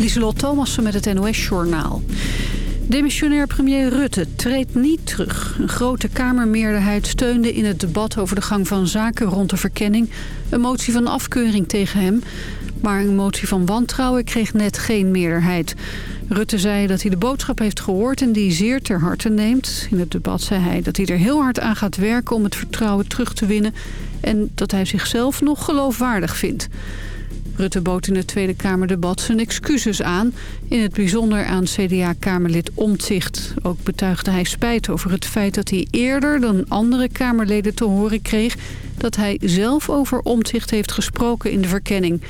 Lieselot Thomassen met het NOS-journaal. Demissionair premier Rutte treedt niet terug. Een grote Kamermeerderheid steunde in het debat over de gang van zaken rond de verkenning... een motie van afkeuring tegen hem. Maar een motie van wantrouwen kreeg net geen meerderheid. Rutte zei dat hij de boodschap heeft gehoord en die zeer ter harte neemt. In het debat zei hij dat hij er heel hard aan gaat werken om het vertrouwen terug te winnen... en dat hij zichzelf nog geloofwaardig vindt. Rutte bood in het Tweede Kamerdebat zijn excuses aan. In het bijzonder aan CDA-Kamerlid Omtzigt. Ook betuigde hij spijt over het feit dat hij eerder dan andere Kamerleden te horen kreeg... dat hij zelf over Omtzigt heeft gesproken in de verkenning.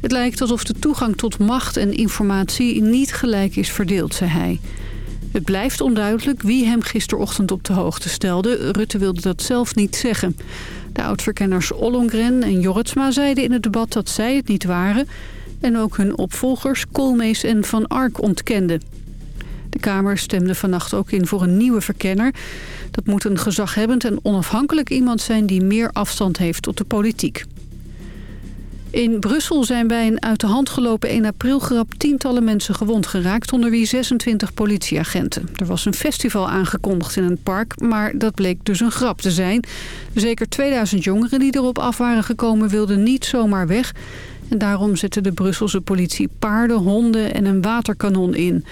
Het lijkt alsof de toegang tot macht en informatie niet gelijk is verdeeld, zei hij. Het blijft onduidelijk wie hem gisterochtend op de hoogte stelde. Rutte wilde dat zelf niet zeggen. De oud-verkenners Ollongren en Jorritsma zeiden in het debat dat zij het niet waren... en ook hun opvolgers Koolmees en Van Ark ontkenden. De Kamer stemde vannacht ook in voor een nieuwe verkenner. Dat moet een gezaghebbend en onafhankelijk iemand zijn... die meer afstand heeft tot de politiek. In Brussel zijn bij een uit de hand gelopen 1 april grap tientallen mensen gewond geraakt, onder wie 26 politieagenten. Er was een festival aangekondigd in een park, maar dat bleek dus een grap te zijn. Zeker 2000 jongeren die erop af waren gekomen wilden niet zomaar weg. En daarom zette de Brusselse politie paarden, honden en een waterkanon in.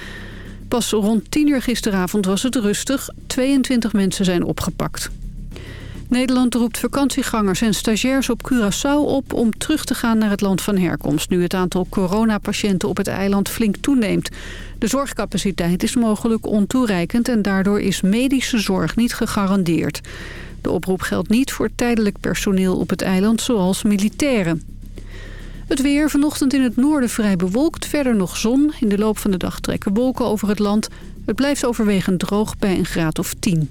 Pas rond 10 uur gisteravond was het rustig. 22 mensen zijn opgepakt. Nederland roept vakantiegangers en stagiairs op Curaçao op om terug te gaan naar het land van herkomst... nu het aantal coronapatiënten op het eiland flink toeneemt. De zorgcapaciteit is mogelijk ontoereikend en daardoor is medische zorg niet gegarandeerd. De oproep geldt niet voor tijdelijk personeel op het eiland zoals militairen. Het weer vanochtend in het noorden vrij bewolkt, verder nog zon. In de loop van de dag trekken wolken over het land. Het blijft overwegend droog bij een graad of 10.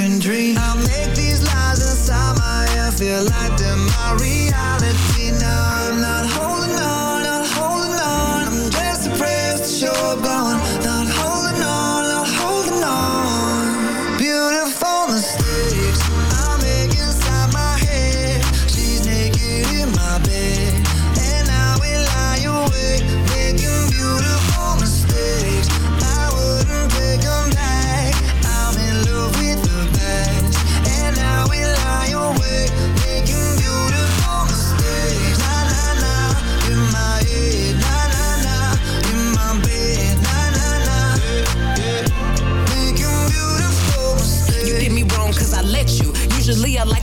broken dream. I make these lies inside my head feel like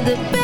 the best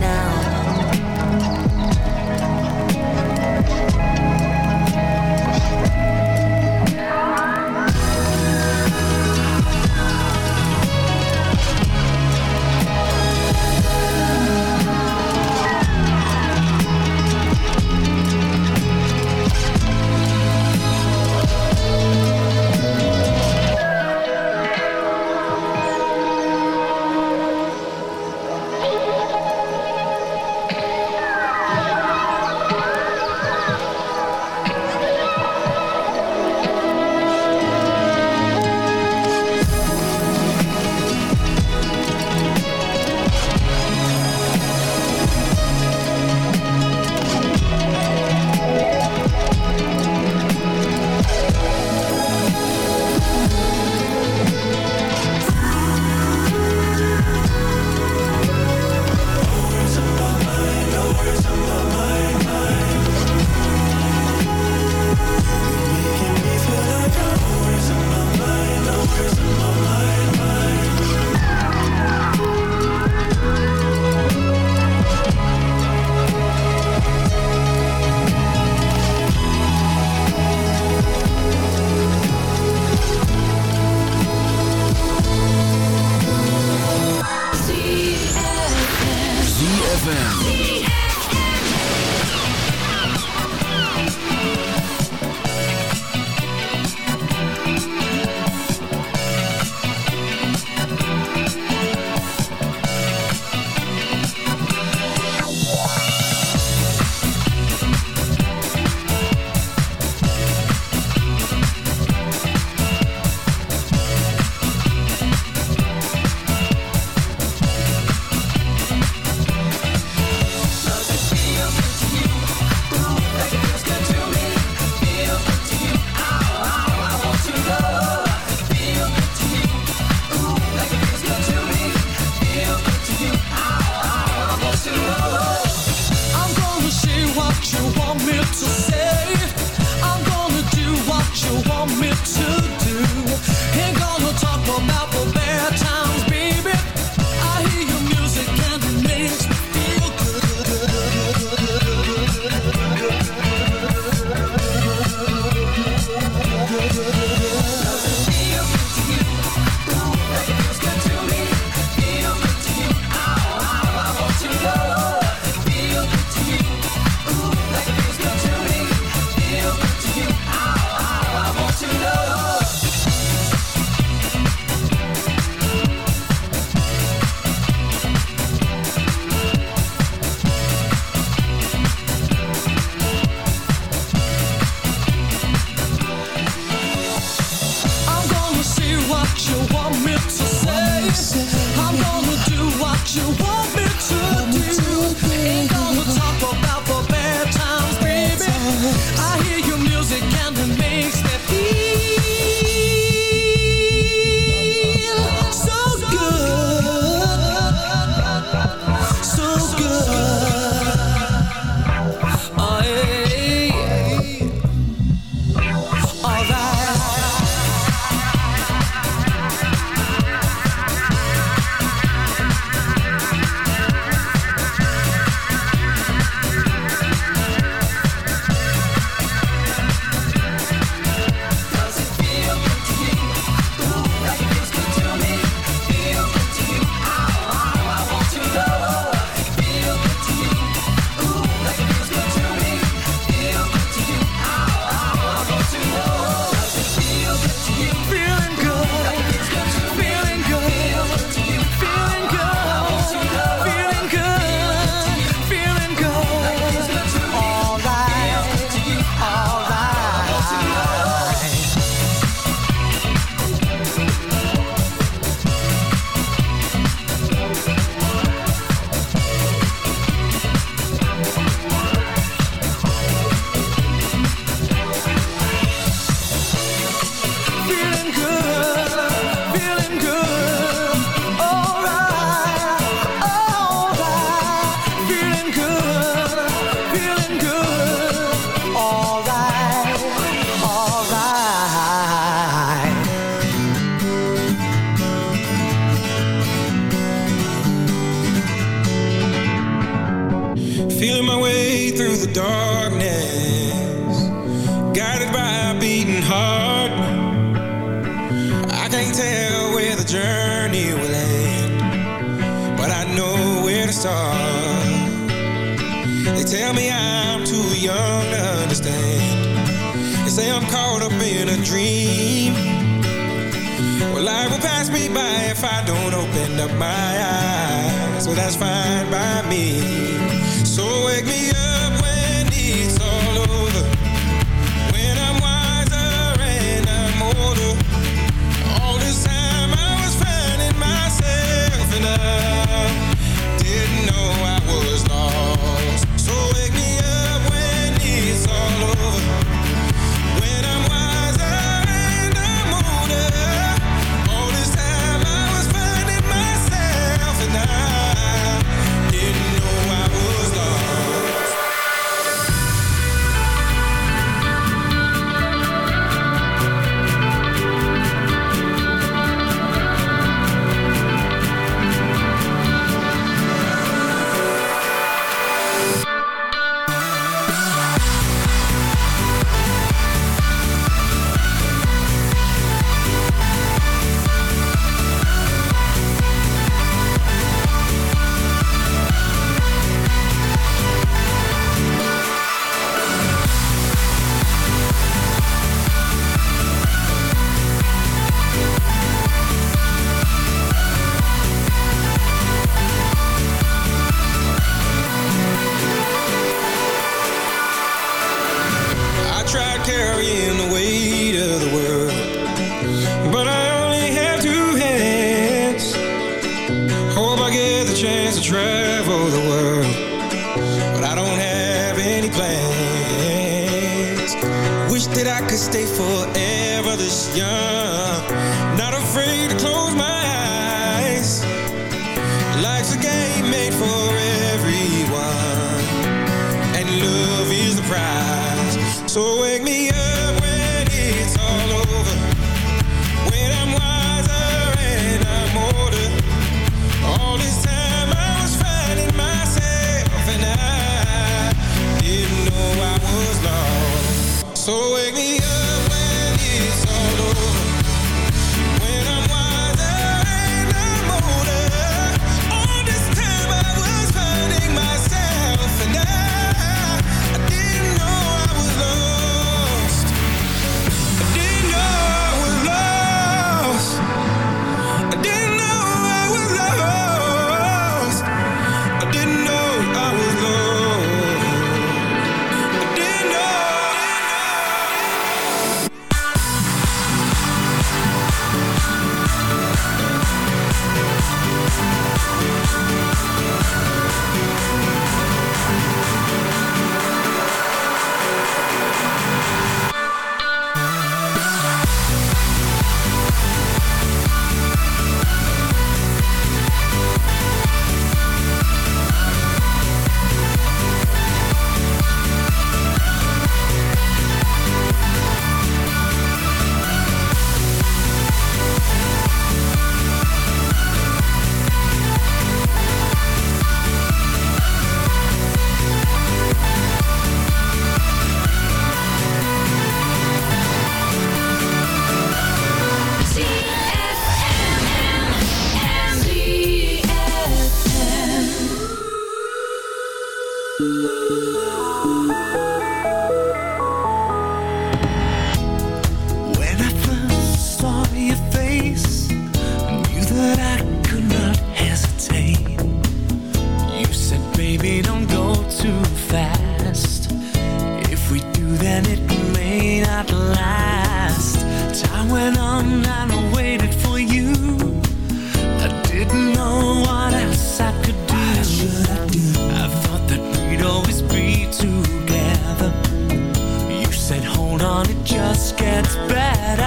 Gets better.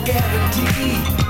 no guarantee.